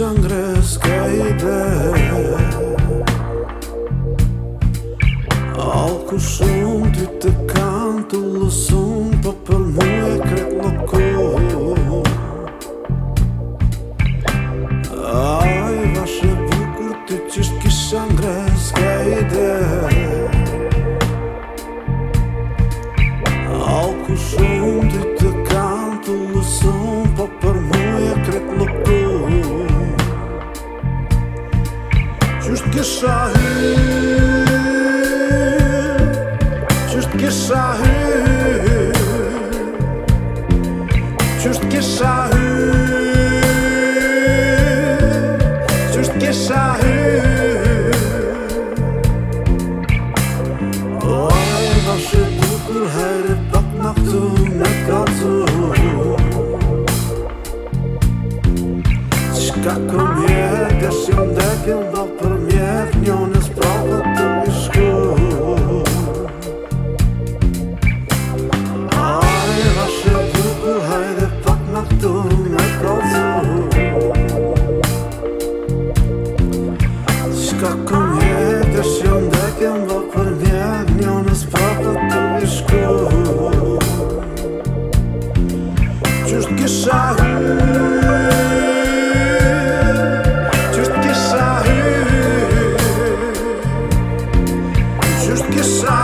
sangres caída Al cusum tu te canto lo som pa per me que lo co Ai va se bucur tu tis que sangres caída Al cusum tu Just kyssa hug Just kyssa hug Just kyssa hug Ka këm jetë e shumë dhe kem bë për një Një nësë papët të mishku Gjusht kisha hu Gjusht kisha hu Gjusht kisha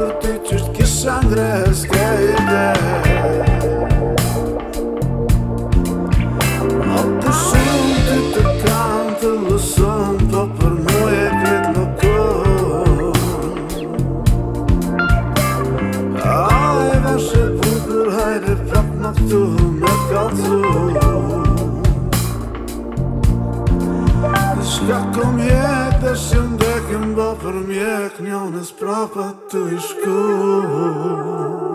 kur ty qysht kisha ngres kejde Më të shumë ty të kam të lësëm Po për mu e kret më kur A e veshe bukur hajde prap më këtu me kalëzur Shka kom je per mjek njën e i